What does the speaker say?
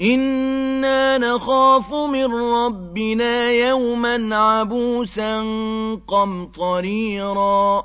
إِنَّا نَخَافُ مِن رَّبِّنَا يَوْمًا عَبُوسًا قَمْطَرِيرًا